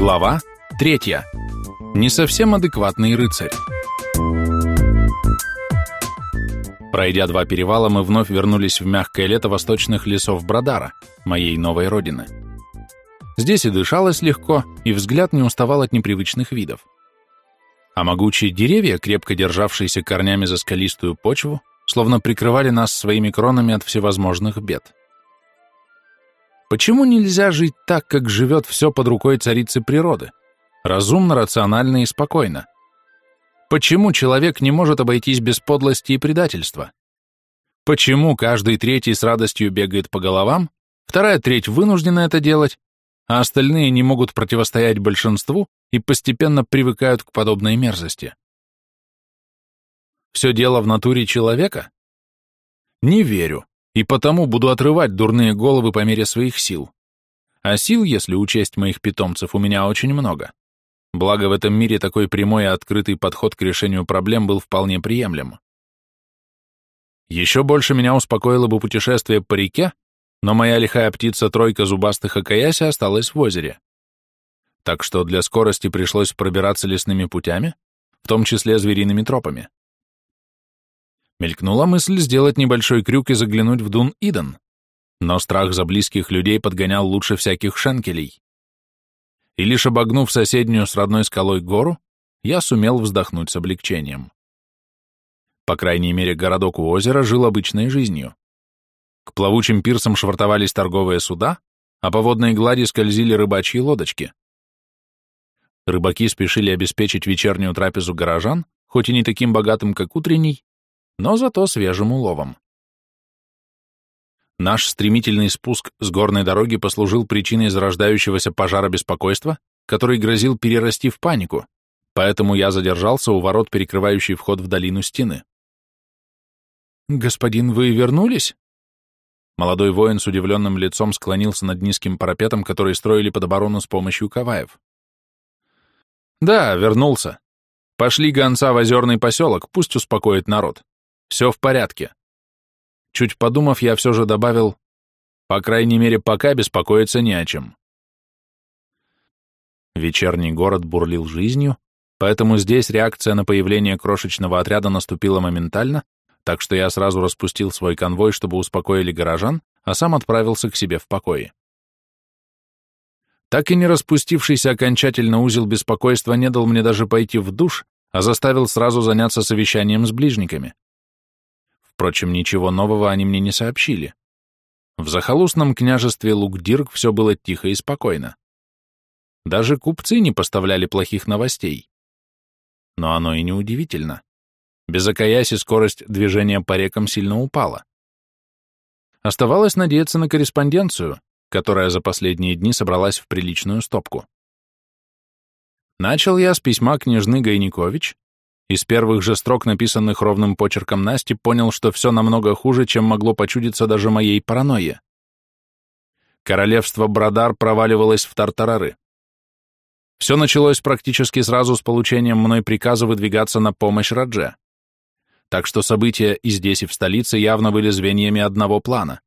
Глава третья. Не совсем адекватный рыцарь. Пройдя два перевала, мы вновь вернулись в мягкое лето восточных лесов Брадара, моей новой родины. Здесь и дышалось легко, и взгляд не уставал от непривычных видов. А могучие деревья, крепко державшиеся корнями за скалистую почву, словно прикрывали нас своими кронами от всевозможных бед. Почему нельзя жить так, как живет все под рукой царицы природы? Разумно, рационально и спокойно. Почему человек не может обойтись без подлости и предательства? Почему каждый третий с радостью бегает по головам, вторая треть вынуждена это делать, а остальные не могут противостоять большинству и постепенно привыкают к подобной мерзости? Все дело в натуре человека? Не верю и потому буду отрывать дурные головы по мере своих сил. А сил, если учесть моих питомцев, у меня очень много. Благо в этом мире такой прямой и открытый подход к решению проблем был вполне приемлем. Еще больше меня успокоило бы путешествие по реке, но моя лихая птица-тройка зубастых Акаяси осталась в озере. Так что для скорости пришлось пробираться лесными путями, в том числе звериными тропами. Мелькнула мысль сделать небольшой крюк и заглянуть в Дун Иден, но страх за близких людей подгонял лучше всяких шенкелей. И лишь обогнув соседнюю с родной скалой гору, я сумел вздохнуть с облегчением. По крайней мере, городок у озера жил обычной жизнью. К плавучим пирсам швартовались торговые суда, а по водной глади скользили рыбачьи лодочки. Рыбаки спешили обеспечить вечернюю трапезу горожан, хоть и не таким богатым, как утренний, но зато свежим уловом. Наш стремительный спуск с горной дороги послужил причиной зарождающегося пожара беспокойства, который грозил перерасти в панику, поэтому я задержался у ворот, перекрывающей вход в долину стены. «Господин, вы вернулись?» Молодой воин с удивленным лицом склонился над низким парапетом, который строили под оборону с помощью каваев. «Да, вернулся. Пошли гонца в озерный поселок, пусть успокоит народ. Все в порядке. Чуть подумав, я все же добавил, по крайней мере, пока беспокоиться не о чем. Вечерний город бурлил жизнью, поэтому здесь реакция на появление крошечного отряда наступила моментально, так что я сразу распустил свой конвой, чтобы успокоили горожан, а сам отправился к себе в покое. Так и не распустившийся окончательно узел беспокойства не дал мне даже пойти в душ, а заставил сразу заняться совещанием с ближниками. Впрочем, ничего нового они мне не сообщили. В захолустном княжестве Лукдирк все было тихо и спокойно. Даже купцы не поставляли плохих новостей. Но оно и не удивительно. Без Акаяси скорость движения по рекам сильно упала. Оставалось надеяться на корреспонденцию, которая за последние дни собралась в приличную стопку. Начал я с письма княжны Гайникович, из первых же строк, написанных ровным почерком Насти, понял, что все намного хуже, чем могло почудиться даже моей паранойе. Королевство Брадар проваливалось в тартарары. Все началось практически сразу с получением мной приказа выдвигаться на помощь Радже. Так что события и здесь, и в столице явно были звеньями одного плана.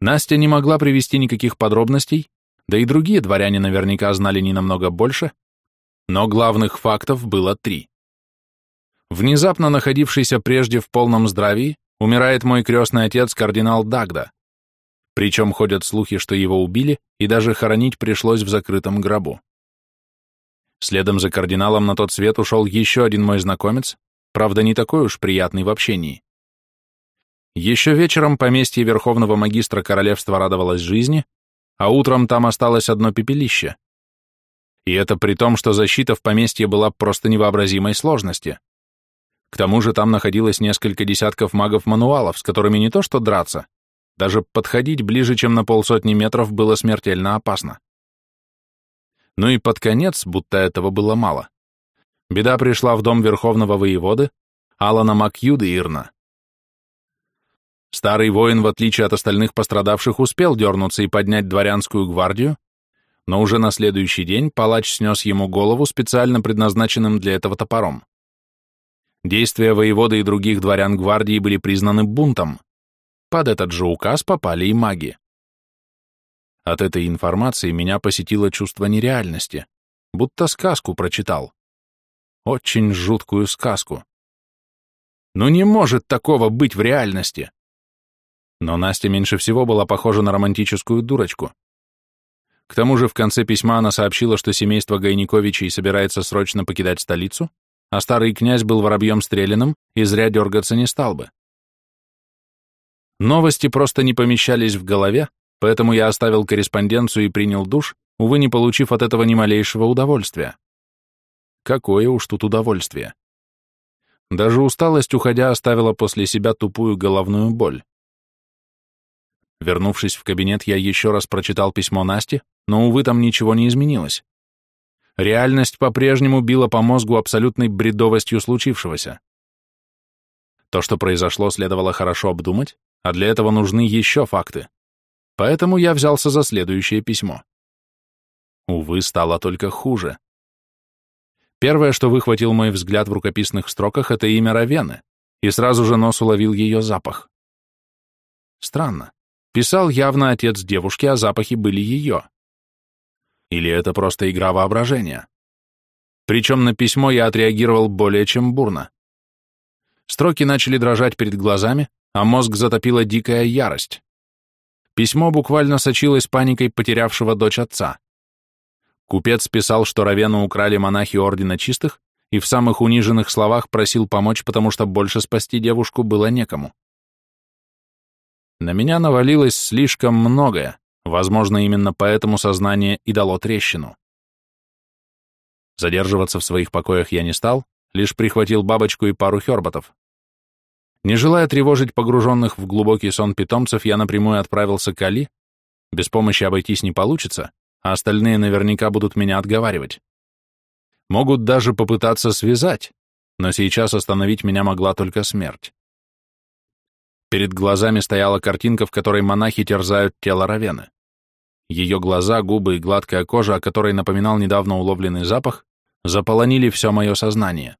Настя не могла привести никаких подробностей, да и другие дворяне наверняка знали не намного больше, но главных фактов было три. Внезапно находившийся прежде в полном здравии, умирает мой крестный отец, кардинал Дагда. Причем ходят слухи, что его убили, и даже хоронить пришлось в закрытом гробу. Следом за кардиналом на тот свет ушел еще один мой знакомец, правда, не такой уж приятный в общении. Еще вечером поместье верховного магистра королевства радовалось жизни, а утром там осталось одно пепелище. И это при том, что защита в поместье была просто невообразимой сложности. К тому же там находилось несколько десятков магов-мануалов, с которыми не то что драться, даже подходить ближе, чем на полсотни метров, было смертельно опасно. Ну и под конец, будто этого было мало. Беда пришла в дом верховного воеводы, Алана Макьюда Ирна. Старый воин, в отличие от остальных пострадавших, успел дернуться и поднять дворянскую гвардию, но уже на следующий день палач снес ему голову специально предназначенным для этого топором. Действия воевода и других дворян гвардии были признаны бунтом. Под этот же указ попали и маги. От этой информации меня посетило чувство нереальности, будто сказку прочитал. Очень жуткую сказку. Ну не может такого быть в реальности. Но Настя меньше всего была похожа на романтическую дурочку. К тому же в конце письма она сообщила, что семейство Гайниковичей собирается срочно покидать столицу, а старый князь был воробьем стреляным и зря дергаться не стал бы. Новости просто не помещались в голове, поэтому я оставил корреспонденцию и принял душ, увы, не получив от этого ни малейшего удовольствия. Какое уж тут удовольствие. Даже усталость, уходя, оставила после себя тупую головную боль. Вернувшись в кабинет, я еще раз прочитал письмо Насти, но, увы, там ничего не изменилось. Реальность по-прежнему била по мозгу абсолютной бредовостью случившегося. То, что произошло, следовало хорошо обдумать, а для этого нужны еще факты. Поэтому я взялся за следующее письмо. Увы, стало только хуже. Первое, что выхватил мой взгляд в рукописных строках, это имя Равены, и сразу же нос уловил ее запах. Странно. Писал явно отец девушки, а запахи были ее. Или это просто игра воображения? Причем на письмо я отреагировал более чем бурно. Строки начали дрожать перед глазами, а мозг затопила дикая ярость. Письмо буквально сочилось паникой потерявшего дочь отца. Купец писал, что Равену украли монахи Ордена Чистых, и в самых униженных словах просил помочь, потому что больше спасти девушку было некому. На меня навалилось слишком многое, возможно, именно поэтому сознание и дало трещину. Задерживаться в своих покоях я не стал, лишь прихватил бабочку и пару херботов. Не желая тревожить погруженных в глубокий сон питомцев, я напрямую отправился к Али. Без помощи обойтись не получится, а остальные наверняка будут меня отговаривать. Могут даже попытаться связать, но сейчас остановить меня могла только смерть. Перед глазами стояла картинка, в которой монахи терзают тело Равены. Ее глаза, губы и гладкая кожа, о которой напоминал недавно уловленный запах, заполонили все мое сознание.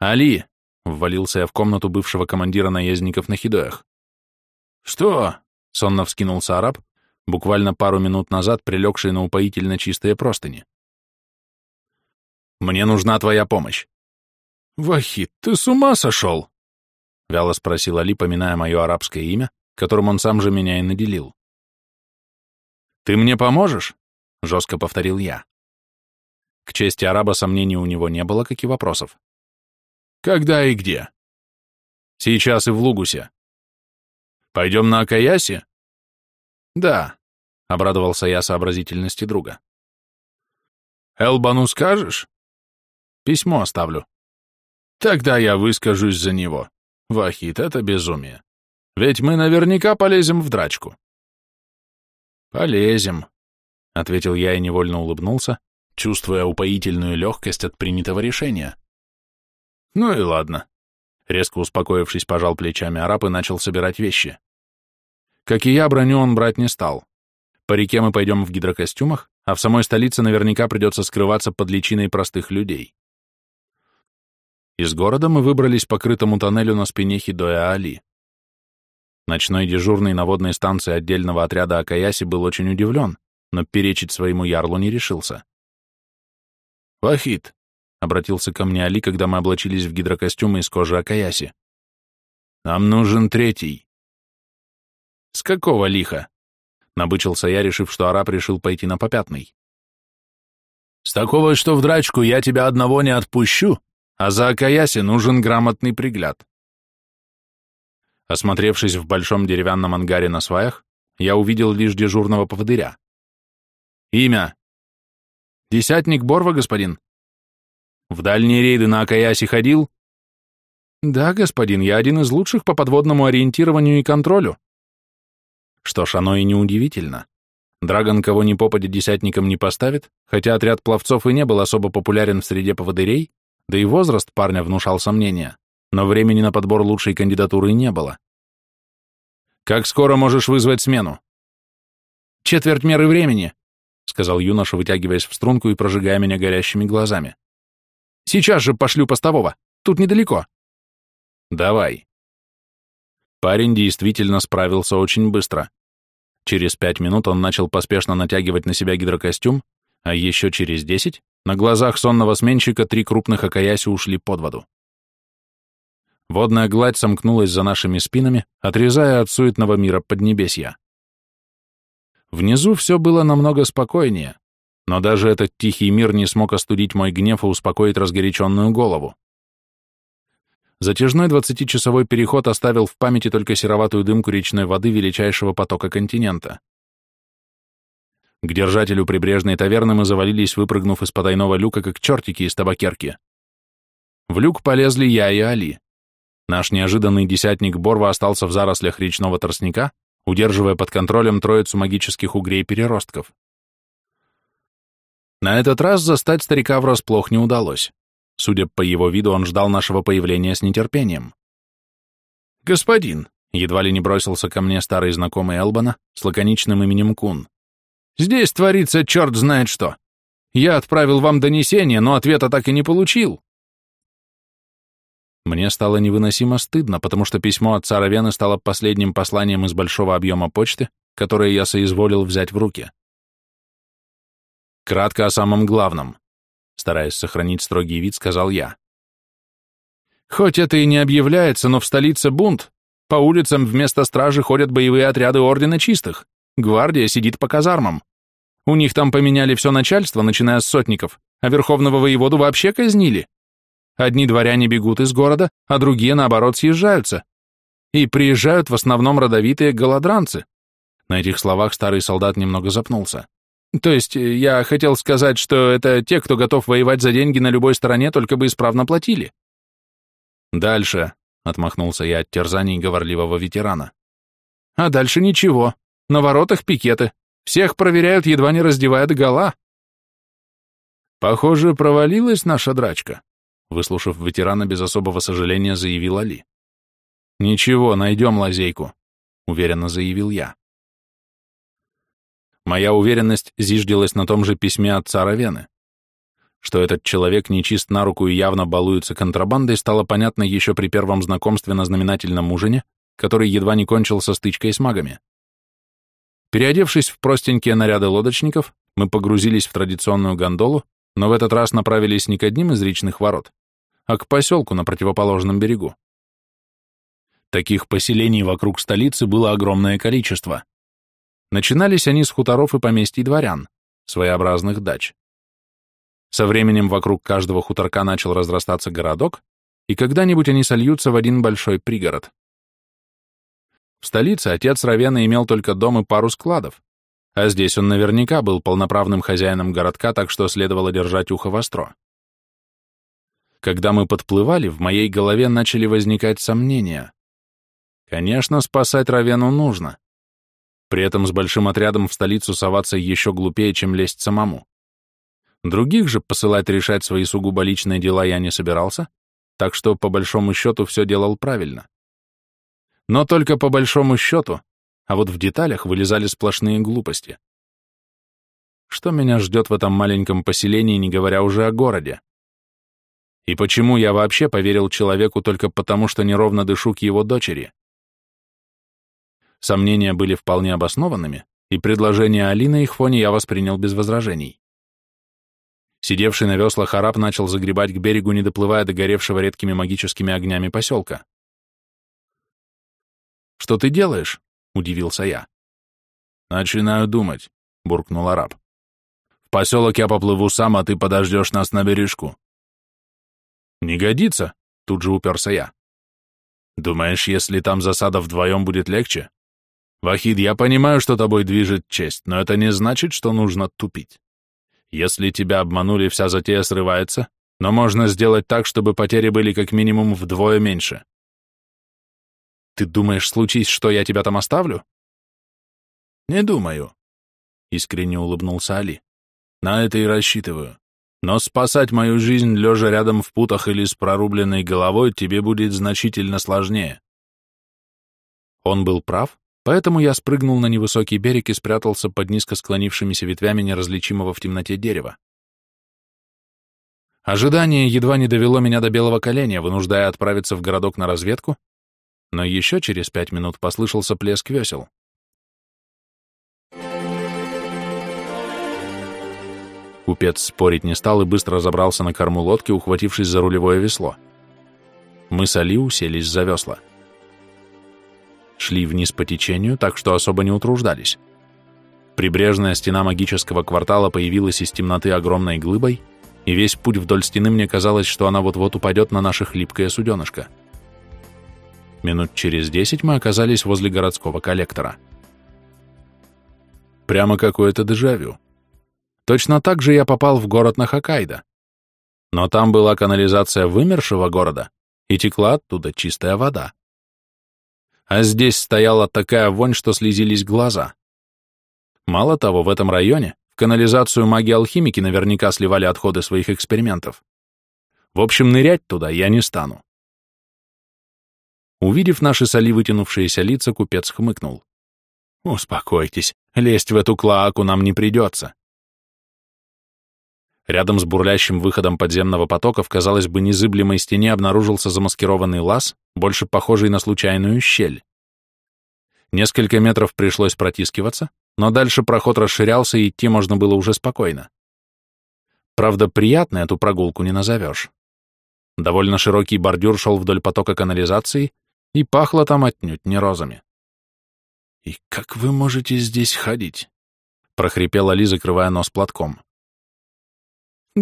«Али!» — ввалился я в комнату бывшего командира наездников на Хидоях. «Что?» — сонно вскинулся араб, буквально пару минут назад прилегший на упоительно чистые простыни. «Мне нужна твоя помощь». «Вахид, ты с ума сошел?» — вяло спросил Али, поминая мое арабское имя, которым он сам же меня и наделил. «Ты мне поможешь?» — жестко повторил я. К чести араба сомнений у него не было, как и вопросов. «Когда и где?» «Сейчас и в Лугусе». «Пойдем на Акаясе?» «Да», — обрадовался я сообразительности друга. «Элбану скажешь?» «Письмо оставлю». «Тогда я выскажусь за него». Вахит, это безумие. Ведь мы наверняка полезем в драчку. Полезем, — ответил я и невольно улыбнулся, чувствуя упоительную легкость от принятого решения. Ну и ладно. Резко успокоившись, пожал плечами араб и начал собирать вещи. Как и я, броню он брать не стал. По реке мы пойдем в гидрокостюмах, а в самой столице наверняка придется скрываться под личиной простых людей. Из города мы выбрались по крытому тоннелю на спине Хидоя Али. Ночной дежурный на водной станции отдельного отряда Акаяси был очень удивлен, но перечить своему ярлу не решился. «Вахид», — обратился ко мне Али, когда мы облачились в гидрокостюмы из кожи Акаяси. «Нам нужен третий». «С какого лиха?» — набычился я, решив, что араб решил пойти на попятный. «С такого, что в драчку я тебя одного не отпущу», а за Акаяси нужен грамотный пригляд. Осмотревшись в большом деревянном ангаре на сваях, я увидел лишь дежурного поводыря. Имя. Десятник Борва, господин. В дальние рейды на Акаяси ходил? Да, господин, я один из лучших по подводному ориентированию и контролю. Что ж, оно и неудивительно. Драгон кого ни попадя десятником не поставит, хотя отряд пловцов и не был особо популярен в среде поводырей, да и возраст парня внушал сомнения, но времени на подбор лучшей кандидатуры не было. «Как скоро можешь вызвать смену?» «Четверть меры времени», — сказал юноша, вытягиваясь в струнку и прожигая меня горящими глазами. «Сейчас же пошлю постового. Тут недалеко». «Давай». Парень действительно справился очень быстро. Через пять минут он начал поспешно натягивать на себя гидрокостюм, а еще через десять на глазах сонного сменщика три крупных окаяси ушли под воду. Водная гладь сомкнулась за нашими спинами, отрезая от суетного мира Поднебесья. Внизу все было намного спокойнее, но даже этот тихий мир не смог остудить мой гнев и успокоить разгоряченную голову. Затяжной двадцатичасовой переход оставил в памяти только сероватую дымку речной воды величайшего потока континента. К держателю прибрежной таверны мы завалились, выпрыгнув из потайного люка, как чертики из табакерки. В люк полезли я и Али. Наш неожиданный десятник Борва остался в зарослях речного тростника, удерживая под контролем троицу магических угрей-переростков. На этот раз застать старика врасплох не удалось. Судя по его виду, он ждал нашего появления с нетерпением. «Господин», — едва ли не бросился ко мне старый знакомый Элбана с лаконичным именем Кун, — «здесь творится черт знает что. Я отправил вам донесение, но ответа так и не получил». Мне стало невыносимо стыдно, потому что письмо отца Равены стало последним посланием из большого объема почты, которое я соизволил взять в руки. Кратко о самом главном. Стараясь сохранить строгий вид, сказал я. Хоть это и не объявляется, но в столице бунт. По улицам вместо стражи ходят боевые отряды Ордена Чистых. Гвардия сидит по казармам. У них там поменяли все начальство, начиная с сотников, а верховного воеводу вообще казнили. Одни дворяне бегут из города, а другие, наоборот, съезжаются. И приезжают в основном родовитые голодранцы. На этих словах старый солдат немного запнулся. То есть, я хотел сказать, что это те, кто готов воевать за деньги на любой стороне, только бы исправно платили. Дальше, — отмахнулся я от терзаний говорливого ветерана. А дальше ничего. На воротах пикеты. Всех проверяют, едва не раздевая гола. Похоже, провалилась наша драчка. Выслушав ветерана, без особого сожаления заявил Али. «Ничего, найдем лазейку», — уверенно заявил я. Моя уверенность зиждилась на том же письме отца Равены. Что этот человек нечист на руку и явно балуется контрабандой, стало понятно еще при первом знакомстве на знаменательном ужине, который едва не кончился стычкой с магами. Переодевшись в простенькие наряды лодочников, мы погрузились в традиционную гондолу, но в этот раз направились не к одним из речных ворот, а к поселку на противоположном берегу. Таких поселений вокруг столицы было огромное количество. Начинались они с хуторов и поместий дворян, своеобразных дач. Со временем вокруг каждого хуторка начал разрастаться городок, и когда-нибудь они сольются в один большой пригород. В столице отец Равена имел только дом и пару складов, а здесь он наверняка был полноправным хозяином городка, так что следовало держать ухо востро. Когда мы подплывали, в моей голове начали возникать сомнения. Конечно, спасать Равену нужно. При этом с большим отрядом в столицу соваться еще глупее, чем лезть самому. Других же посылать решать свои сугубо личные дела я не собирался, так что по большому счету все делал правильно. Но только по большому счету, а вот в деталях вылезали сплошные глупости. Что меня ждет в этом маленьком поселении, не говоря уже о городе? И почему я вообще поверил человеку только потому, что неровно дышу к его дочери? Сомнения были вполне обоснованными, и предложение Али на их фоне я воспринял без возражений. Сидевший на веслах араб начал загребать к берегу, не доплывая до горевшего редкими магическими огнями поселка. «Что ты делаешь?» — удивился я. «Начинаю думать», — буркнул араб. «В поселок я поплыву сам, а ты подождешь нас на бережку. «Не годится», — тут же уперся я. «Думаешь, если там засада вдвоем будет легче? Вахид, я понимаю, что тобой движет честь, но это не значит, что нужно тупить. Если тебя обманули, вся затея срывается, но можно сделать так, чтобы потери были как минимум вдвое меньше». «Ты думаешь, случись, что я тебя там оставлю?» «Не думаю», — искренне улыбнулся Али. «На это и рассчитываю. Но спасать мою жизнь, лежа рядом в путах или с прорубленной головой, тебе будет значительно сложнее. Он был прав, поэтому я спрыгнул на невысокий берег и спрятался под низко склонившимися ветвями неразличимого в темноте дерева. Ожидание едва не довело меня до белого коленя, вынуждая отправиться в городок на разведку, но еще через пять минут послышался плеск весел. Купец спорить не стал и быстро забрался на корму лодки, ухватившись за рулевое весло. Мы с Али уселись за весла. Шли вниз по течению, так что особо не утруждались. Прибрежная стена магического квартала появилась из темноты огромной глыбой, и весь путь вдоль стены мне казалось, что она вот-вот упадет на наше хлипкое суденышко. Минут через десять мы оказались возле городского коллектора. Прямо какое-то дежавю. Точно так же я попал в город на Хоккайдо. Но там была канализация вымершего города, и текла оттуда чистая вода. А здесь стояла такая вонь, что слезились глаза. Мало того, в этом районе в канализацию маги-алхимики наверняка сливали отходы своих экспериментов. В общем, нырять туда я не стану. Увидев наши соли вытянувшиеся лица, купец хмыкнул. «Успокойтесь, лезть в эту клоаку нам не придется. Рядом с бурлящим выходом подземного потока в, казалось бы, незыблемой стене обнаружился замаскированный лаз, больше похожий на случайную щель. Несколько метров пришлось протискиваться, но дальше проход расширялся, и идти можно было уже спокойно. Правда, приятной эту прогулку не назовешь. Довольно широкий бордюр шел вдоль потока канализации, и пахло там отнюдь не розами. «И как вы можете здесь ходить?» — прохрипела Ли, закрывая нос платком.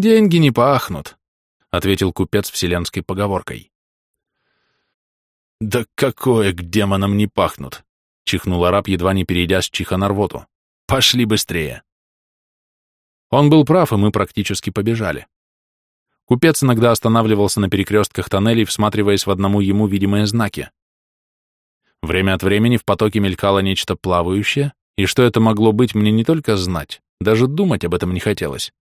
«Деньги не пахнут», — ответил купец вселенской поговоркой. «Да какое к демонам не пахнут!» — чихнул араб, едва не перейдя с чиха на рвоту. «Пошли быстрее!» Он был прав, и мы практически побежали. Купец иногда останавливался на перекрестках тоннелей, всматриваясь в одному ему видимые знаки. Время от времени в потоке мелькало нечто плавающее, и что это могло быть, мне не только знать, даже думать об этом не хотелось.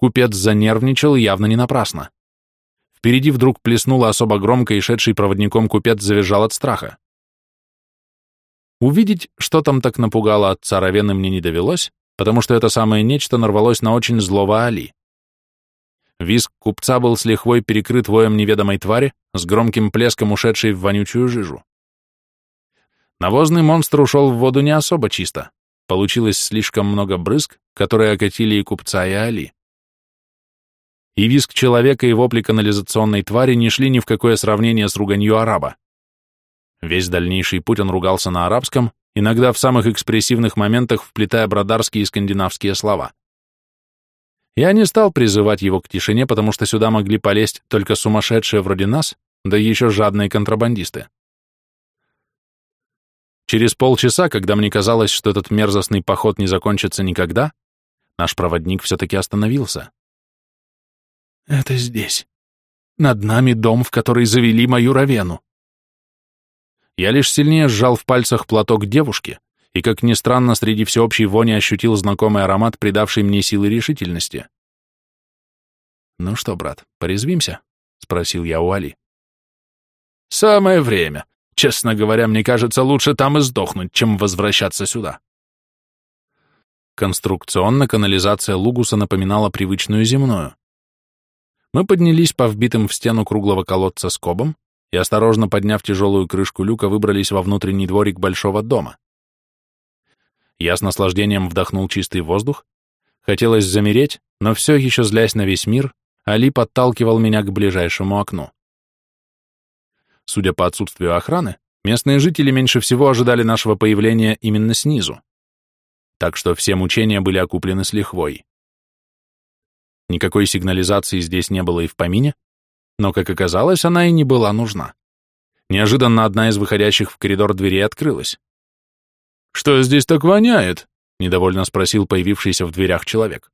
Купец занервничал явно не напрасно. Впереди вдруг плеснуло особо громко, и шедший проводником купец завизжал от страха. Увидеть, что там так напугало отца Равены, мне не довелось, потому что это самое нечто нарвалось на очень злого Али. Виск купца был с лихвой перекрыт воем неведомой твари, с громким плеском ушедшей в вонючую жижу. Навозный монстр ушел в воду не особо чисто. Получилось слишком много брызг, которые окатили и купца, и Али и визг человека и вопли канализационной твари не шли ни в какое сравнение с руганью араба. Весь дальнейший путь он ругался на арабском, иногда в самых экспрессивных моментах вплетая бродарские и скандинавские слова. Я не стал призывать его к тишине, потому что сюда могли полезть только сумасшедшие вроде нас, да еще жадные контрабандисты. Через полчаса, когда мне казалось, что этот мерзостный поход не закончится никогда, наш проводник все-таки остановился. Это здесь. Над нами дом, в который завели мою Равену. Я лишь сильнее сжал в пальцах платок девушки, и, как ни странно, среди всеобщей вони ощутил знакомый аромат, придавший мне силы решительности. «Ну что, брат, порезвимся?» — спросил я у Али. «Самое время. Честно говоря, мне кажется, лучше там и сдохнуть, чем возвращаться сюда». Конструкционно канализация Лугуса напоминала привычную земную. Мы поднялись по вбитым в стену круглого колодца скобам и, осторожно подняв тяжелую крышку люка, выбрались во внутренний дворик большого дома. Я с наслаждением вдохнул чистый воздух. Хотелось замереть, но все еще злясь на весь мир, Али подталкивал меня к ближайшему окну. Судя по отсутствию охраны, местные жители меньше всего ожидали нашего появления именно снизу. Так что все мучения были окуплены с лихвой. Никакой сигнализации здесь не было и в помине, но, как оказалось, она и не была нужна. Неожиданно одна из выходящих в коридор дверей открылась. «Что здесь так воняет?» — недовольно спросил появившийся в дверях человек.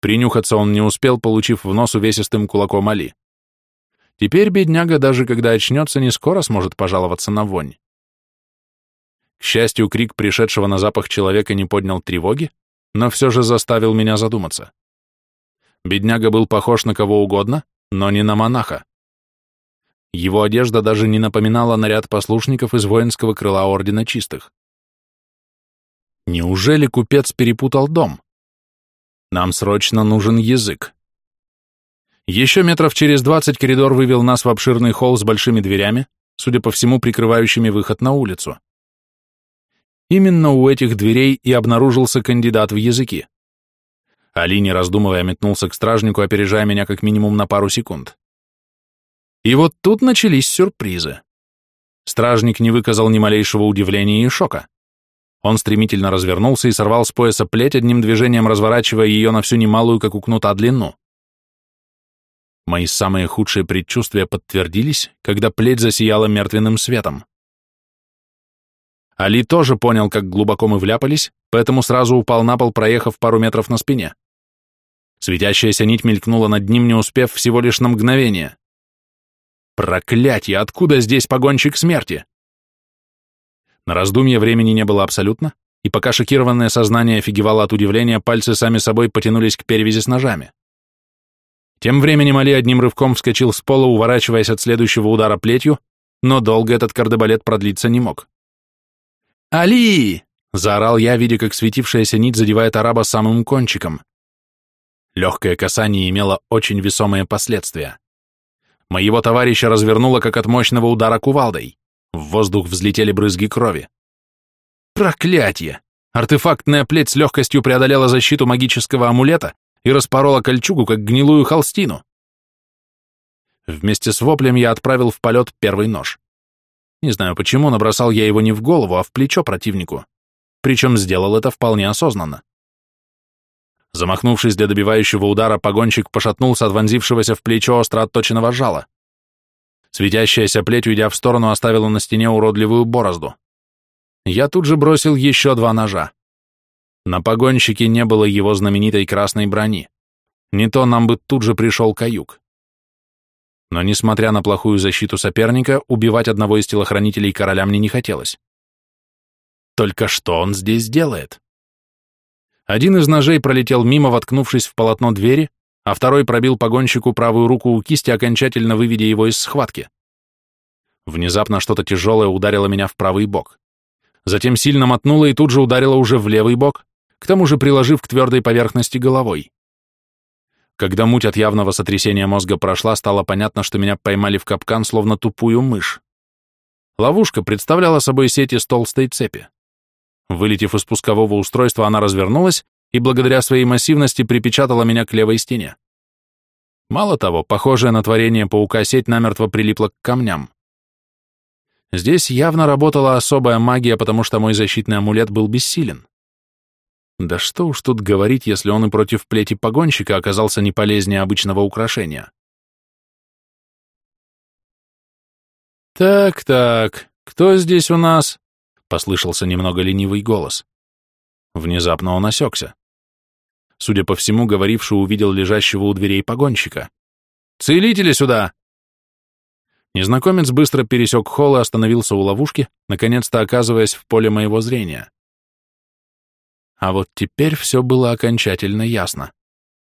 Принюхаться он не успел, получив в нос увесистым кулаком Али. Теперь бедняга, даже когда очнется, не скоро сможет пожаловаться на вонь. К счастью, крик пришедшего на запах человека не поднял тревоги, но все же заставил меня задуматься. Бедняга был похож на кого угодно, но не на монаха. Его одежда даже не напоминала наряд послушников из воинского крыла Ордена Чистых. Неужели купец перепутал дом? Нам срочно нужен язык. Еще метров через двадцать коридор вывел нас в обширный холл с большими дверями, судя по всему, прикрывающими выход на улицу. Именно у этих дверей и обнаружился кандидат в языки. Али, не раздумывая, метнулся к стражнику, опережая меня как минимум на пару секунд. И вот тут начались сюрпризы. Стражник не выказал ни малейшего удивления и шока. Он стремительно развернулся и сорвал с пояса плеть, одним движением разворачивая ее на всю немалую, как у кнута, длину. Мои самые худшие предчувствия подтвердились, когда плеть засияла мертвенным светом. Али тоже понял, как глубоко мы вляпались, поэтому сразу упал на пол, проехав пару метров на спине. Светящаяся нить мелькнула над ним, не успев всего лишь на мгновение. Проклятье, откуда здесь погонщик смерти? На раздумье времени не было абсолютно, и пока шокированное сознание офигевало от удивления, пальцы сами собой потянулись к перевязи с ножами. Тем временем Али одним рывком вскочил с пола, уворачиваясь от следующего удара плетью, но долго этот кардебалет продлиться не мог. «Али!» — заорал я, видя, как светившаяся нить задевает араба самым кончиком. Легкое касание имело очень весомые последствия. Моего товарища развернуло, как от мощного удара кувалдой. В воздух взлетели брызги крови. Проклятье! Артефактная плеть с легкостью преодолела защиту магического амулета и распорола кольчугу, как гнилую холстину. Вместе с воплем я отправил в полет первый нож. Не знаю почему, набросал я его не в голову, а в плечо противнику. Причем сделал это вполне осознанно. Замахнувшись для добивающего удара, погонщик пошатнулся от вонзившегося в плечо остро отточенного жала. Светящаяся плеть, уйдя в сторону, оставила на стене уродливую борозду. Я тут же бросил еще два ножа. На погонщике не было его знаменитой красной брони. Не то нам бы тут же пришел каюк. Но, несмотря на плохую защиту соперника, убивать одного из телохранителей короля мне не хотелось. Только что он здесь делает? Один из ножей пролетел мимо, воткнувшись в полотно двери, а второй пробил погонщику правую руку у кисти, окончательно выведя его из схватки. Внезапно что-то тяжелое ударило меня в правый бок. Затем сильно мотнуло и тут же ударило уже в левый бок, к тому же приложив к твердой поверхности головой. Когда муть от явного сотрясения мозга прошла, стало понятно, что меня поймали в капкан, словно тупую мышь. Ловушка представляла собой сеть из толстой цепи. Вылетев из пускового устройства, она развернулась и благодаря своей массивности припечатала меня к левой стене. Мало того, похожая на творение паука сеть намертво прилипла к камням. Здесь явно работала особая магия, потому что мой защитный амулет был бессилен. Да что уж тут говорить, если он и против плети погонщика оказался не полезнее обычного украшения. «Так-так, кто здесь у нас?» — послышался немного ленивый голос. Внезапно он осекся. Судя по всему, говоривший увидел лежащего у дверей погонщика. «Целители сюда!» Незнакомец быстро пересек холл и остановился у ловушки, наконец-то оказываясь в поле моего зрения. А вот теперь все было окончательно ясно.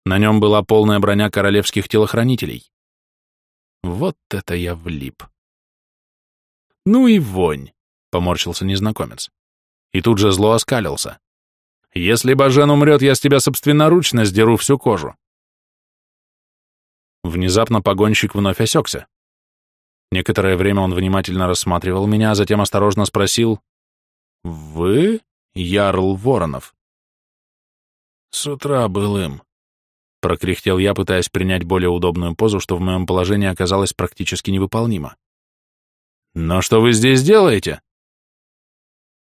На нем была полная броня королевских телохранителей. Вот это я влип. Ну и вонь, поморщился незнакомец. И тут же зло оскалился. Если Бажен умрет, я с тебя собственноручно сдеру всю кожу. Внезапно погонщик вновь осекся. Некоторое время он внимательно рассматривал меня, а затем осторожно спросил, «Вы Ярл Воронов?» С утра был им. Прокряхтел я, пытаясь принять более удобную позу, что в моем положении оказалось практически невыполнимо. «Но что вы здесь делаете?»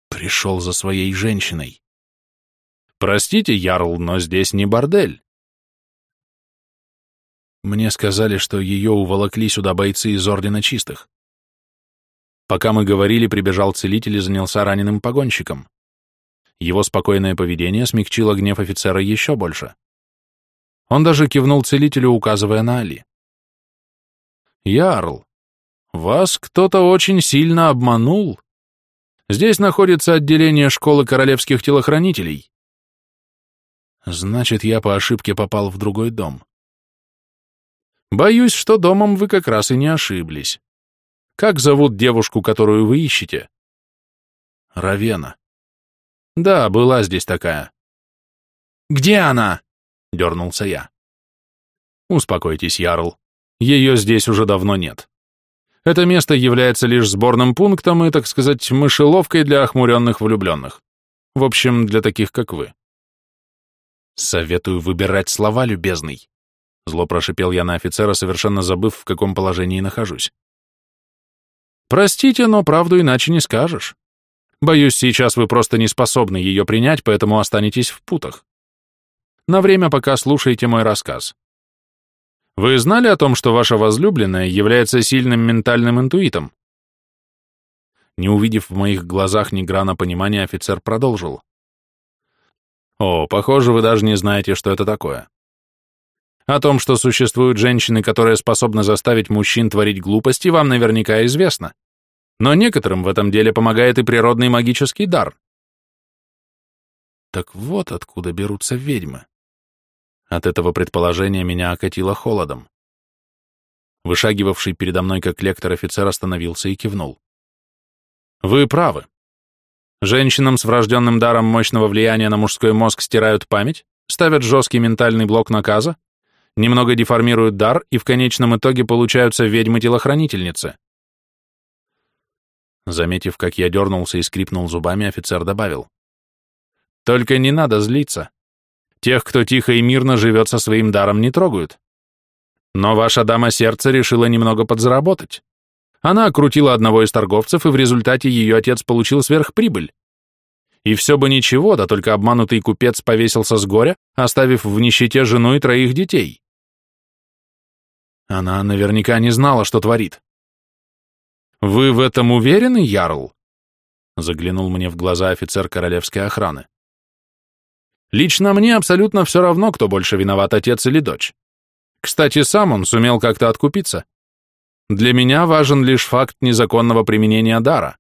Пришел за своей женщиной. «Простите, Ярл, но здесь не бордель». Мне сказали, что ее уволокли сюда бойцы из Ордена Чистых. Пока мы говорили, прибежал целитель и занялся раненым погонщиком. Его спокойное поведение смягчило гнев офицера еще больше. Он даже кивнул целителю, указывая на Али. «Ярл, вас кто-то очень сильно обманул. Здесь находится отделение школы королевских телохранителей». «Значит, я по ошибке попал в другой дом». «Боюсь, что домом вы как раз и не ошиблись. Как зовут девушку, которую вы ищете?» «Равена», да, была здесь такая. Где она? Дернулся я. Успокойтесь, Ярл. Ее здесь уже давно нет. Это место является лишь сборным пунктом и, так сказать, мышеловкой для охмуренных влюбленных. В общем, для таких, как вы. Советую выбирать слова, любезный. Зло прошипел я на офицера, совершенно забыв, в каком положении нахожусь. Простите, но правду иначе не скажешь. Боюсь, сейчас вы просто не способны ее принять, поэтому останетесь в путах. На время пока слушайте мой рассказ. Вы знали о том, что ваша возлюбленная является сильным ментальным интуитом? Не увидев в моих глазах ни грана понимания, офицер продолжил. О, похоже, вы даже не знаете, что это такое. О том, что существуют женщины, которые способны заставить мужчин творить глупости, вам наверняка известно. Но некоторым в этом деле помогает и природный магический дар. Так вот откуда берутся ведьмы. От этого предположения меня окатило холодом. Вышагивавший передо мной как лектор офицер остановился и кивнул. Вы правы. Женщинам с врожденным даром мощного влияния на мужской мозг стирают память, ставят жесткий ментальный блок наказа, немного деформируют дар и в конечном итоге получаются ведьмы-телохранительницы. Заметив, как я дернулся и скрипнул зубами, офицер добавил. «Только не надо злиться. Тех, кто тихо и мирно живет со своим даром, не трогают. Но ваша дама сердца решила немного подзаработать. Она окрутила одного из торговцев, и в результате ее отец получил сверхприбыль. И все бы ничего, да только обманутый купец повесился с горя, оставив в нищете жену и троих детей. Она наверняка не знала, что творит. «Вы в этом уверены, Ярл?» Заглянул мне в глаза офицер королевской охраны. «Лично мне абсолютно все равно, кто больше виноват, отец или дочь. Кстати, сам он сумел как-то откупиться. Для меня важен лишь факт незаконного применения дара.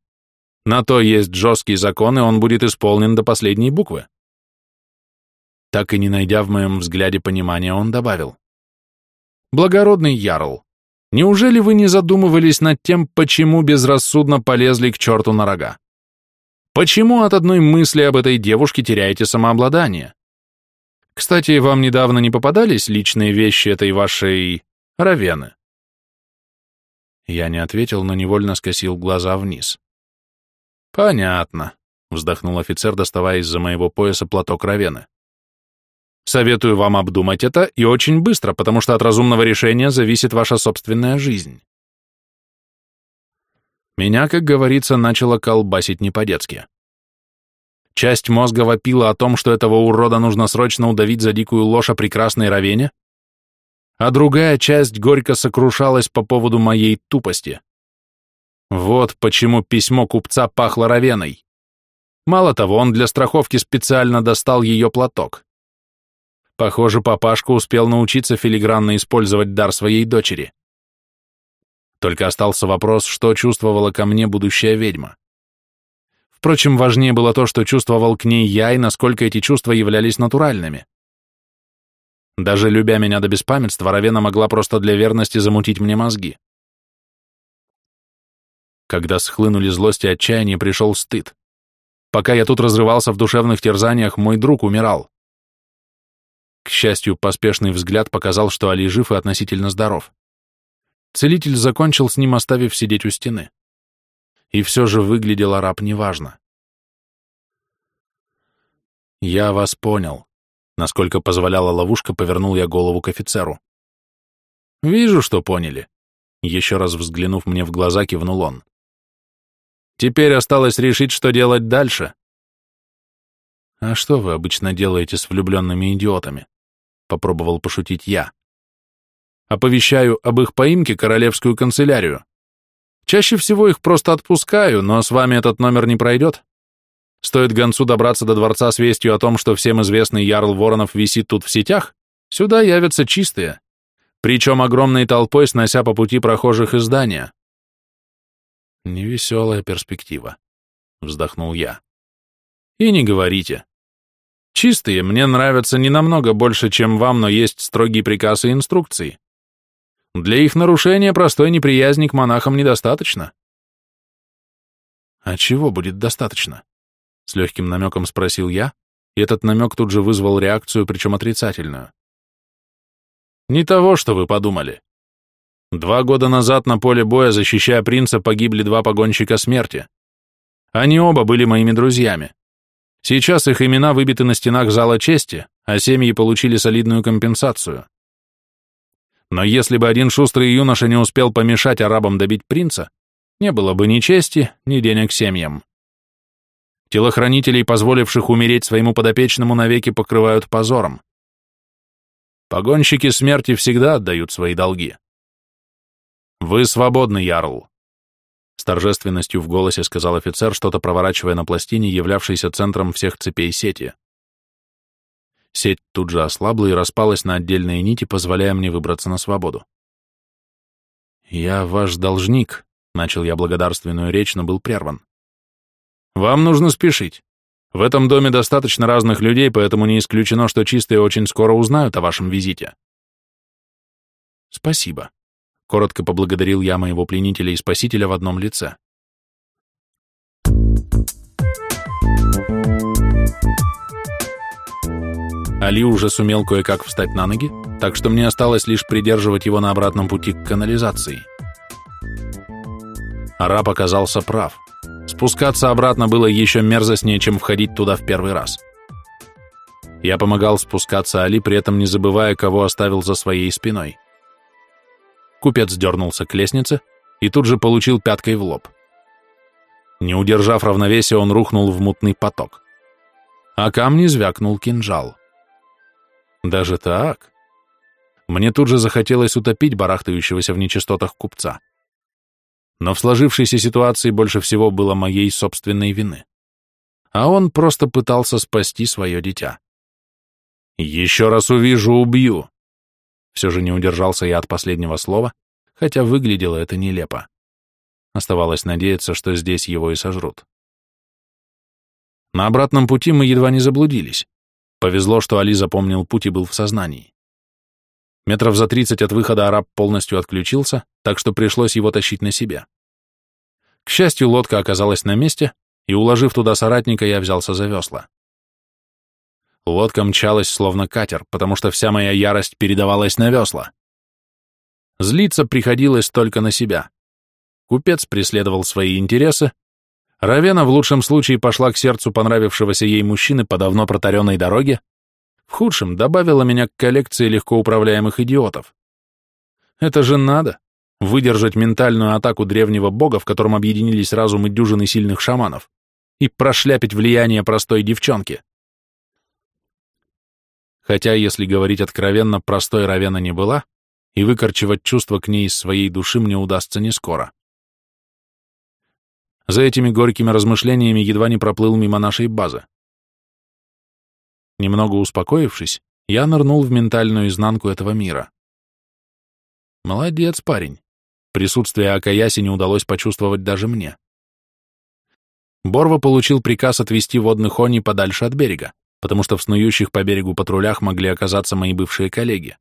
На то есть жесткий закон, и он будет исполнен до последней буквы». Так и не найдя в моем взгляде понимания, он добавил. Благородный Ярл, неужели вы не задумывались над тем, почему безрассудно полезли к черту на рога? Почему от одной мысли об этой девушке теряете самообладание? Кстати, вам недавно не попадались личные вещи этой вашей... Равены? Я не ответил, но невольно скосил глаза вниз. Понятно, вздохнул офицер, доставая из-за моего пояса платок Равены. Советую вам обдумать это и очень быстро, потому что от разумного решения зависит ваша собственная жизнь. Меня, как говорится, начало колбасить не по-детски. Часть мозга вопила о том, что этого урода нужно срочно удавить за дикую ложь о прекрасной Равене, а другая часть горько сокрушалась по поводу моей тупости. Вот почему письмо купца пахло Равеной. Мало того, он для страховки специально достал ее платок. Похоже, папашка успел научиться филигранно использовать дар своей дочери. Только остался вопрос, что чувствовала ко мне будущая ведьма. Впрочем, важнее было то, что чувствовал к ней я и насколько эти чувства являлись натуральными. Даже любя меня до беспамятства, Равена могла просто для верности замутить мне мозги. Когда схлынули злость и отчаяние, пришел стыд. Пока я тут разрывался в душевных терзаниях, мой друг умирал. К счастью, поспешный взгляд показал, что Али жив и относительно здоров. Целитель закончил с ним, оставив сидеть у стены. И все же выглядел араб неважно. «Я вас понял», — насколько позволяла ловушка, повернул я голову к офицеру. «Вижу, что поняли», — еще раз взглянув мне в глаза, кивнул он. «Теперь осталось решить, что делать дальше». «А что вы обычно делаете с влюбленными идиотами?» — попробовал пошутить я. «Оповещаю об их поимке королевскую канцелярию. Чаще всего их просто отпускаю, но с вами этот номер не пройдет. Стоит гонцу добраться до дворца с вестью о том, что всем известный Ярл Воронов висит тут в сетях, сюда явятся чистые, причем огромной толпой снося по пути прохожих из здания». «Невеселая перспектива», — вздохнул я. «И не говорите. Чистые мне нравятся не намного больше, чем вам, но есть строгий приказ и инструкции. Для их нарушения простой неприязни к монахам недостаточно. А чего будет достаточно? С легким намеком спросил я, и этот намек тут же вызвал реакцию, причем отрицательную. Не того, что вы подумали. Два года назад на поле боя, защищая принца, погибли два погонщика смерти. Они оба были моими друзьями. Сейчас их имена выбиты на стенах зала чести, а семьи получили солидную компенсацию. Но если бы один шустрый юноша не успел помешать арабам добить принца, не было бы ни чести, ни денег семьям. Телохранителей, позволивших умереть своему подопечному, навеки покрывают позором. Погонщики смерти всегда отдают свои долги. «Вы свободны, Ярл», — с торжественностью в голосе сказал офицер, что-то проворачивая на пластине, являвшейся центром всех цепей сети. Сеть тут же ослабла и распалась на отдельные нити, позволяя мне выбраться на свободу. «Я ваш должник», — начал я благодарственную речь, но был прерван. «Вам нужно спешить. В этом доме достаточно разных людей, поэтому не исключено, что чистые очень скоро узнают о вашем визите». «Спасибо», — коротко поблагодарил я моего пленителя и спасителя в одном лице. Али уже сумел кое-как встать на ноги, так что мне осталось лишь придерживать его на обратном пути к канализации. Араб оказался прав. Спускаться обратно было еще мерзостнее, чем входить туда в первый раз. Я помогал спускаться Али, при этом не забывая, кого оставил за своей спиной. Купец дернулся к лестнице и тут же получил пяткой в лоб. Не удержав равновесия, он рухнул в мутный поток. А камни звякнул кинжал. Даже так? Мне тут же захотелось утопить барахтающегося в нечистотах купца но в сложившейся ситуации больше всего было моей собственной вины. А он просто пытался спасти свое дитя. «Еще раз увижу, убью!» Все же не удержался я от последнего слова, хотя выглядело это нелепо. Оставалось надеяться, что здесь его и сожрут. На обратном пути мы едва не заблудились. Повезло, что Али запомнил путь и был в сознании. Метров за тридцать от выхода араб полностью отключился, так что пришлось его тащить на себе. К счастью, лодка оказалась на месте, и, уложив туда соратника, я взялся за весла. Лодка мчалась, словно катер, потому что вся моя ярость передавалась на весла. Злиться приходилось только на себя. Купец преследовал свои интересы, Равена в лучшем случае пошла к сердцу понравившегося ей мужчины по давно протаренной дороге, в худшем добавила меня к коллекции легко управляемых идиотов. Это же надо — выдержать ментальную атаку древнего бога, в котором объединились разумы дюжины сильных шаманов, и прошляпить влияние простой девчонки. Хотя, если говорить откровенно, простой Равена не была, и выкорчевать чувства к ней из своей души мне удастся не скоро. За этими горькими размышлениями едва не проплыл мимо нашей базы. Немного успокоившись, я нырнул в ментальную изнанку этого мира. Молодец, парень. Присутствие Акаяси не удалось почувствовать даже мне. Борва получил приказ отвести водных они подальше от берега, потому что в снующих по берегу патрулях могли оказаться мои бывшие коллеги.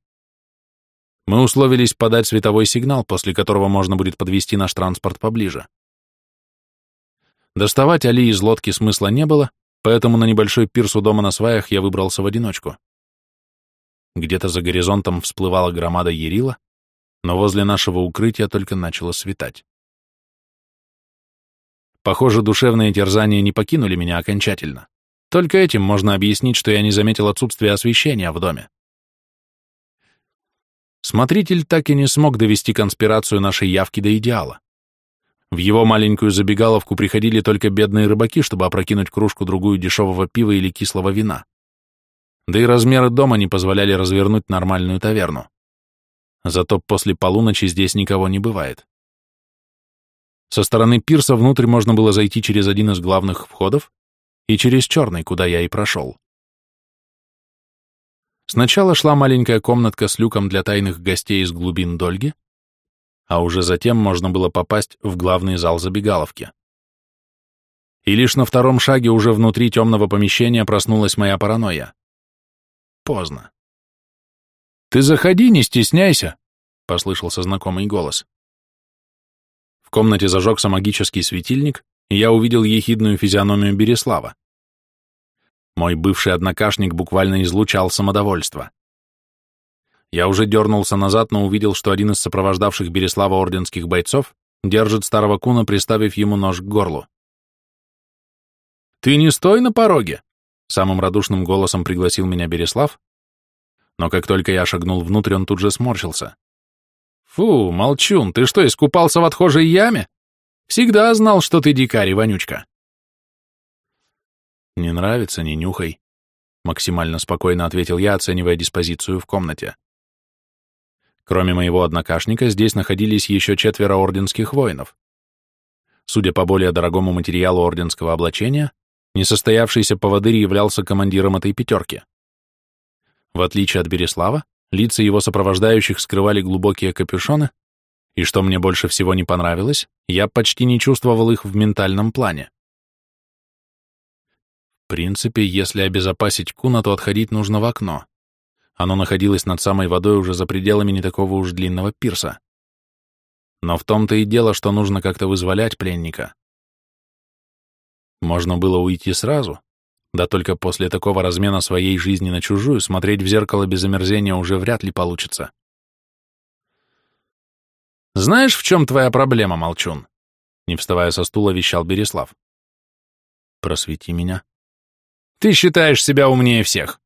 Мы условились подать световой сигнал, после которого можно будет подвести наш транспорт поближе. Доставать Али из лодки смысла не было, поэтому на небольшой пирс у дома на сваях я выбрался в одиночку. Где-то за горизонтом всплывала громада Ерила, но возле нашего укрытия только начало светать. Похоже, душевные терзания не покинули меня окончательно. Только этим можно объяснить, что я не заметил отсутствия освещения в доме. Смотритель так и не смог довести конспирацию нашей явки до идеала. В его маленькую забегаловку приходили только бедные рыбаки, чтобы опрокинуть кружку-другую дешевого пива или кислого вина. Да и размеры дома не позволяли развернуть нормальную таверну. Зато после полуночи здесь никого не бывает. Со стороны пирса внутрь можно было зайти через один из главных входов и через черный, куда я и прошел. Сначала шла маленькая комнатка с люком для тайных гостей из глубин Дольги, а уже затем можно было попасть в главный зал забегаловки. И лишь на втором шаге уже внутри темного помещения проснулась моя паранойя. Поздно. «Ты заходи, не стесняйся!» — послышался знакомый голос. В комнате зажегся магический светильник, и я увидел ехидную физиономию Береслава. Мой бывший однокашник буквально излучал самодовольство. Я уже дернулся назад, но увидел, что один из сопровождавших Береслава орденских бойцов держит старого куна, приставив ему нож к горлу. «Ты не стой на пороге!» самым радушным голосом пригласил меня Береслав, но как только я шагнул внутрь, он тут же сморщился. «Фу, молчун, ты что, искупался в отхожей яме? Всегда знал, что ты дикарь и вонючка». «Не нравится, не нюхай», — максимально спокойно ответил я, оценивая диспозицию в комнате. Кроме моего однокашника, здесь находились еще четверо орденских воинов. Судя по более дорогому материалу орденского облачения, несостоявшийся поводырь являлся командиром этой пятерки. В отличие от Береслава, лица его сопровождающих скрывали глубокие капюшоны, и что мне больше всего не понравилось, я почти не чувствовал их в ментальном плане. В принципе, если обезопасить Куна, то отходить нужно в окно. Оно находилось над самой водой уже за пределами не такого уж длинного пирса. Но в том-то и дело, что нужно как-то вызволять пленника. Можно было уйти сразу, да только после такого размена своей жизни на чужую смотреть в зеркало без омерзения уже вряд ли получится. «Знаешь, в чем твоя проблема, молчун?» Не вставая со стула, вещал Береслав. «Просвети меня». «Ты считаешь себя умнее всех.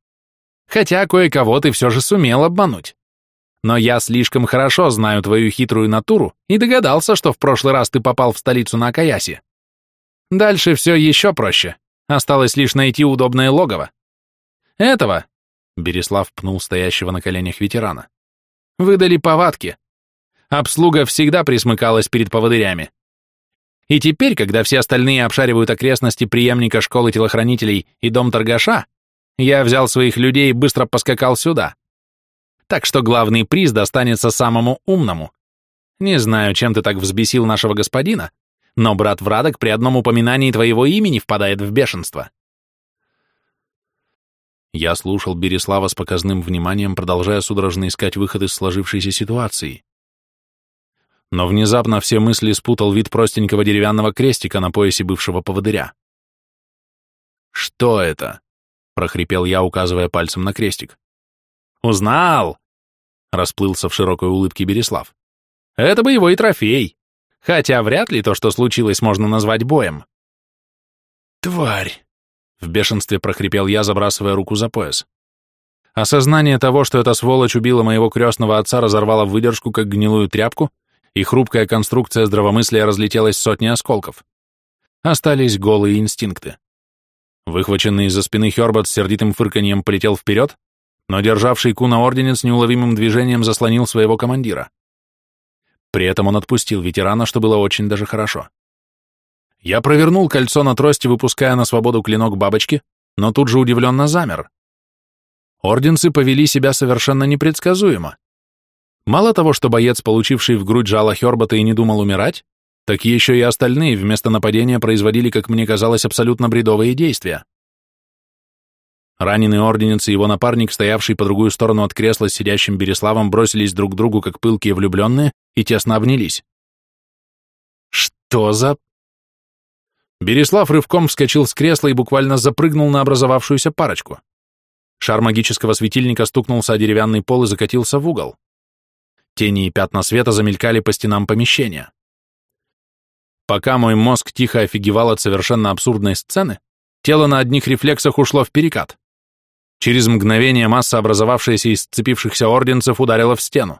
Хотя кое-кого ты все же сумел обмануть. Но я слишком хорошо знаю твою хитрую натуру и догадался, что в прошлый раз ты попал в столицу на Акаясе. Дальше все еще проще. Осталось лишь найти удобное логово. Этого, Береслав пнул стоящего на коленях ветерана, выдали повадки. Обслуга всегда присмыкалась перед поводырями. И теперь, когда все остальные обшаривают окрестности преемника школы телохранителей и дом торгаша, я взял своих людей и быстро поскакал сюда. Так что главный приз достанется самому умному. Не знаю, чем ты так взбесил нашего господина, но брат Врадок при одном упоминании твоего имени впадает в бешенство. Я слушал Береслава с показным вниманием, продолжая судорожно искать выход из сложившейся ситуации. Но внезапно все мысли спутал вид простенького деревянного крестика на поясе бывшего поводыря. «Что это?» — прохрипел я, указывая пальцем на крестик. «Узнал!» — расплылся в широкой улыбке Береслав. «Это боевой трофей. Хотя вряд ли то, что случилось, можно назвать боем. «Тварь!» — в бешенстве прохрипел я, забрасывая руку за пояс. Осознание того, что эта сволочь убила моего крестного отца, разорвало выдержку, как гнилую тряпку, и хрупкая конструкция здравомыслия разлетелась сотни осколков. Остались голые инстинкты. Выхваченный из-за спины Хербат с сердитым фырканьем полетел вперед, но державший Куна орденец неуловимым движением заслонил своего командира. При этом он отпустил ветерана, что было очень даже хорошо. Я провернул кольцо на трости, выпуская на свободу клинок бабочки, но тут же удивленно замер. Орденцы повели себя совершенно непредсказуемо. Мало того, что боец, получивший в грудь жало Хербата и не думал умирать, так еще и остальные вместо нападения производили, как мне казалось, абсолютно бредовые действия. Раненый орденец и его напарник, стоявший по другую сторону от кресла с сидящим Береславом, бросились друг к другу, как пылкие влюбленные, и тесно обнялись. «Что за...» Береслав рывком вскочил с кресла и буквально запрыгнул на образовавшуюся парочку. Шар магического светильника стукнулся о деревянный пол и закатился в угол. Тени и пятна света замелькали по стенам помещения. Пока мой мозг тихо офигевал от совершенно абсурдной сцены, тело на одних рефлексах ушло в перекат. Через мгновение масса, образовавшаяся из сцепившихся орденцев, ударила в стену.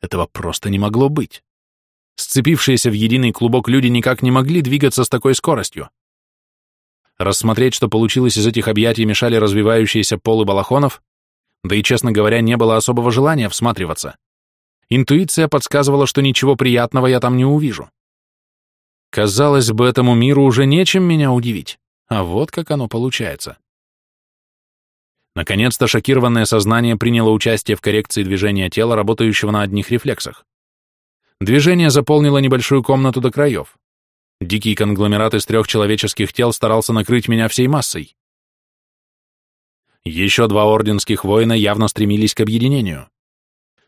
Этого просто не могло быть. Сцепившиеся в единый клубок люди никак не могли двигаться с такой скоростью. Рассмотреть, что получилось из этих объятий, мешали развивающиеся полы балахонов, да и, честно говоря, не было особого желания всматриваться. Интуиция подсказывала, что ничего приятного я там не увижу. Казалось бы, этому миру уже нечем меня удивить, а вот как оно получается. Наконец-то шокированное сознание приняло участие в коррекции движения тела, работающего на одних рефлексах. Движение заполнило небольшую комнату до краев. Дикий конгломерат из трех человеческих тел старался накрыть меня всей массой. Еще два орденских воина явно стремились к объединению.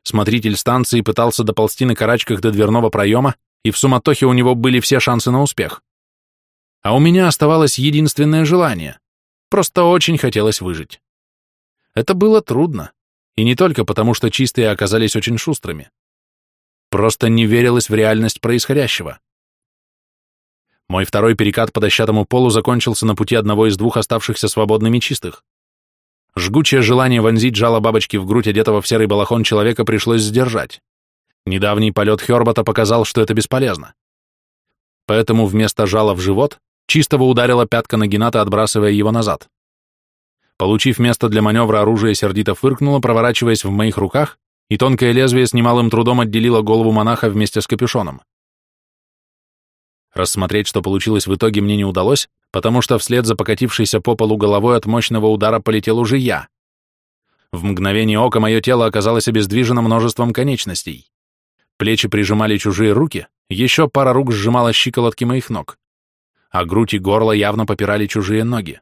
Смотритель станции пытался доползти на карачках до дверного проема, и в суматохе у него были все шансы на успех. А у меня оставалось единственное желание. Просто очень хотелось выжить. Это было трудно, и не только потому, что чистые оказались очень шустрыми. Просто не верилось в реальность происходящего. Мой второй перекат по дощатому полу закончился на пути одного из двух оставшихся свободными чистых. Жгучее желание вонзить жало бабочки в грудь одетого в серый балахон человека пришлось сдержать. Недавний полет Хербата показал, что это бесполезно. Поэтому вместо жала в живот чистого ударила пятка на Гената, отбрасывая его назад. Получив место для маневра, оружие сердито фыркнуло, проворачиваясь в моих руках, и тонкое лезвие с немалым трудом отделило голову монаха вместе с капюшоном. Рассмотреть, что получилось в итоге, мне не удалось, потому что вслед за покатившейся по полу головой от мощного удара полетел уже я. В мгновение ока мое тело оказалось обездвижено множеством конечностей. Плечи прижимали чужие руки, еще пара рук сжимала щиколотки моих ног, а грудь и горло явно попирали чужие ноги.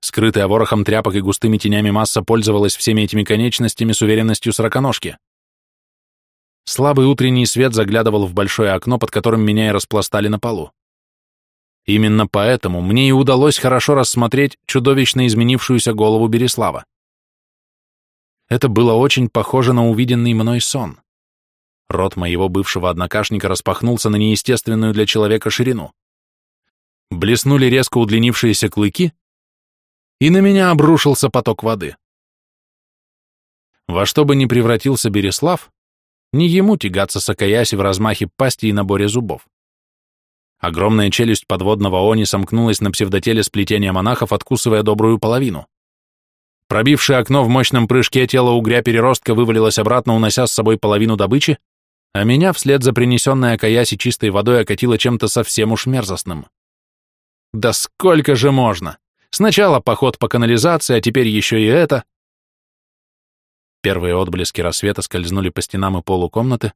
Скрытая ворохом тряпок и густыми тенями масса пользовалась всеми этими конечностями с уверенностью сороконожки. Слабый утренний свет заглядывал в большое окно, под которым меня и распластали на полу. Именно поэтому мне и удалось хорошо рассмотреть чудовищно изменившуюся голову Береслава. Это было очень похоже на увиденный мной сон. Рот моего бывшего однокашника распахнулся на неестественную для человека ширину. Блеснули резко удлинившиеся клыки, и на меня обрушился поток воды. Во что бы ни превратился Береслав, не ему тягаться с Акаяси в размахе пасти и наборе зубов. Огромная челюсть подводного они сомкнулась на псевдотеле сплетения монахов, откусывая добрую половину. Пробившее окно в мощном прыжке тело угря-переростка вывалилось обратно, унося с собой половину добычи, а меня вслед за принесенной Акаяси чистой водой окатило чем-то совсем уж мерзостным. Да сколько же можно? Сначала поход по канализации, а теперь еще и это. Первые отблески рассвета скользнули по стенам и полу комнаты,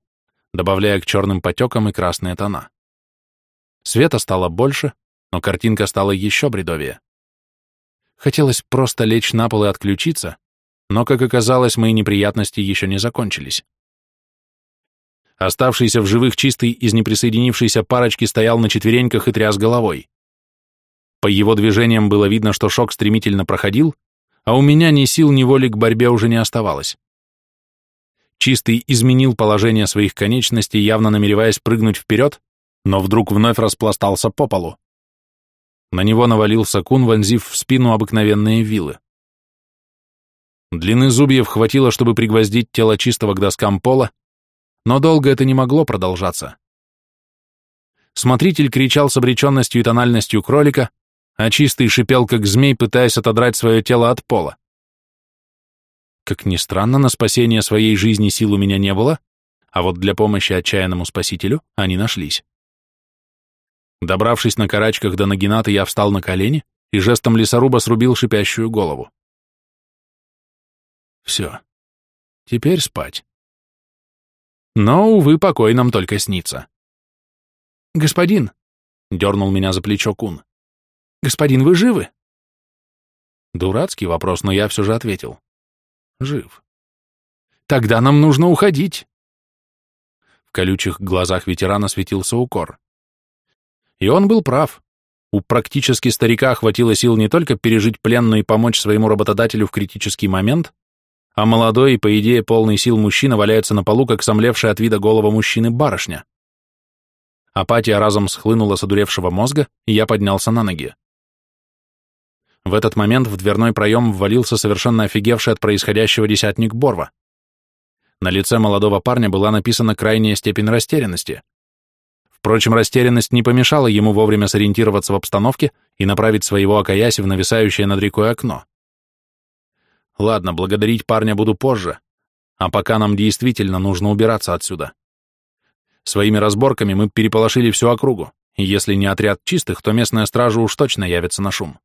добавляя к черным потекам и красные тона. Света стало больше, но картинка стала еще бредовее. Хотелось просто лечь на пол и отключиться, но, как оказалось, мои неприятности еще не закончились. Оставшийся в живых чистый из неприсоединившейся парочки стоял на четвереньках и тряс головой. По его движениям было видно, что шок стремительно проходил, а у меня ни сил, ни воли к борьбе уже не оставалось. Чистый изменил положение своих конечностей, явно намереваясь прыгнуть вперед, но вдруг вновь распластался по полу. На него навалился кун, вонзив в спину обыкновенные вилы. Длины зубьев хватило, чтобы пригвоздить тело чистого к доскам пола, но долго это не могло продолжаться. Смотритель кричал с обреченностью и тональностью кролика, а чистый шипел, как змей, пытаясь отодрать свое тело от пола. Как ни странно, на спасение своей жизни сил у меня не было, а вот для помощи отчаянному спасителю они нашлись. Добравшись на карачках до Нагината, я встал на колени и жестом лесоруба срубил шипящую голову. Все. Теперь спать. Но, увы, покой нам только снится. «Господин!» — дернул меня за плечо Кун. «Господин, вы живы?» Дурацкий вопрос, но я все же ответил. «Жив». «Тогда нам нужно уходить». В колючих глазах ветерана светился укор. И он был прав. У практически старика хватило сил не только пережить плен, но и помочь своему работодателю в критический момент, а молодой и, по идее, полный сил мужчина валяется на полу, как сомлевшая от вида голого мужчины барышня. Апатия разом схлынула с одуревшего мозга, и я поднялся на ноги. В этот момент в дверной проем ввалился совершенно офигевший от происходящего десятник Борва. На лице молодого парня была написана крайняя степень растерянности. Впрочем, растерянность не помешала ему вовремя сориентироваться в обстановке и направить своего Акаяси в нависающее над рекой окно. Ладно, благодарить парня буду позже, а пока нам действительно нужно убираться отсюда. Своими разборками мы переполошили всю округу, и если не отряд чистых, то местная стража уж точно явится на шум.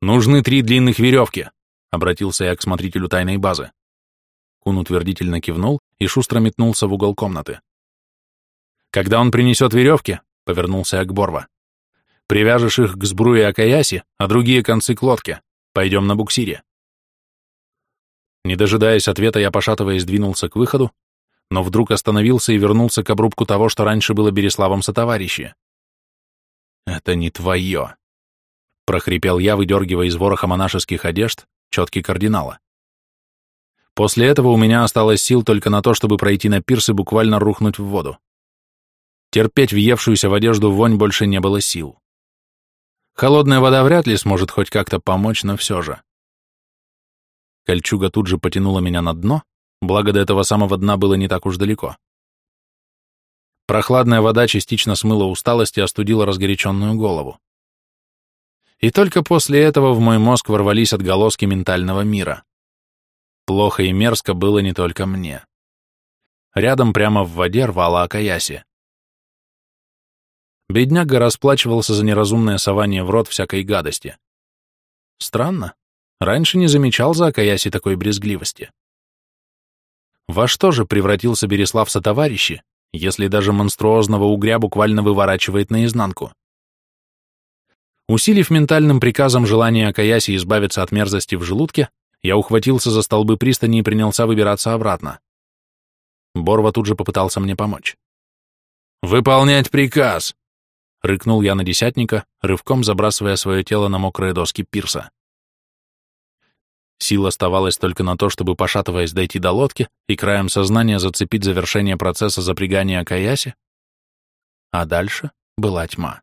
«Нужны три длинных веревки», — обратился я к смотрителю тайной базы. Кун утвердительно кивнул и шустро метнулся в угол комнаты. «Когда он принесет веревки», — повернулся я к Борва, — «привяжешь их к сбруе Акаяси, а другие концы к лодке. Пойдем на буксире». Не дожидаясь ответа, я, пошатываясь, двинулся к выходу, но вдруг остановился и вернулся к обрубку того, что раньше было Береславом сотоварищи. «Это не твое», — прохрипел я, выдергивая из вороха монашеских одежд четки кардинала. После этого у меня осталось сил только на то, чтобы пройти на пирс и буквально рухнуть в воду. Терпеть въевшуюся в одежду вонь больше не было сил. Холодная вода вряд ли сможет хоть как-то помочь, но все же. Кольчуга тут же потянула меня на дно, благо до этого самого дна было не так уж далеко. Прохладная вода частично смыла усталость и остудила разгоряченную голову. И только после этого в мой мозг ворвались отголоски ментального мира. Плохо и мерзко было не только мне. Рядом прямо в воде рвала Акаяси. Бедняга расплачивался за неразумное сование в рот всякой гадости. Странно. Раньше не замечал за Акаяси такой брезгливости. Во что же превратился Береслав со товарищи, если даже монструозного угря буквально выворачивает наизнанку? Усилив ментальным приказом желание Акаяси избавиться от мерзости в желудке, я ухватился за столбы пристани и принялся выбираться обратно. Борва тут же попытался мне помочь. «Выполнять приказ!» — рыкнул я на десятника, рывком забрасывая свое тело на мокрые доски пирса. Сил оставалось только на то, чтобы, пошатываясь, дойти до лодки и краем сознания зацепить завершение процесса запрягания Каяси, а дальше была тьма.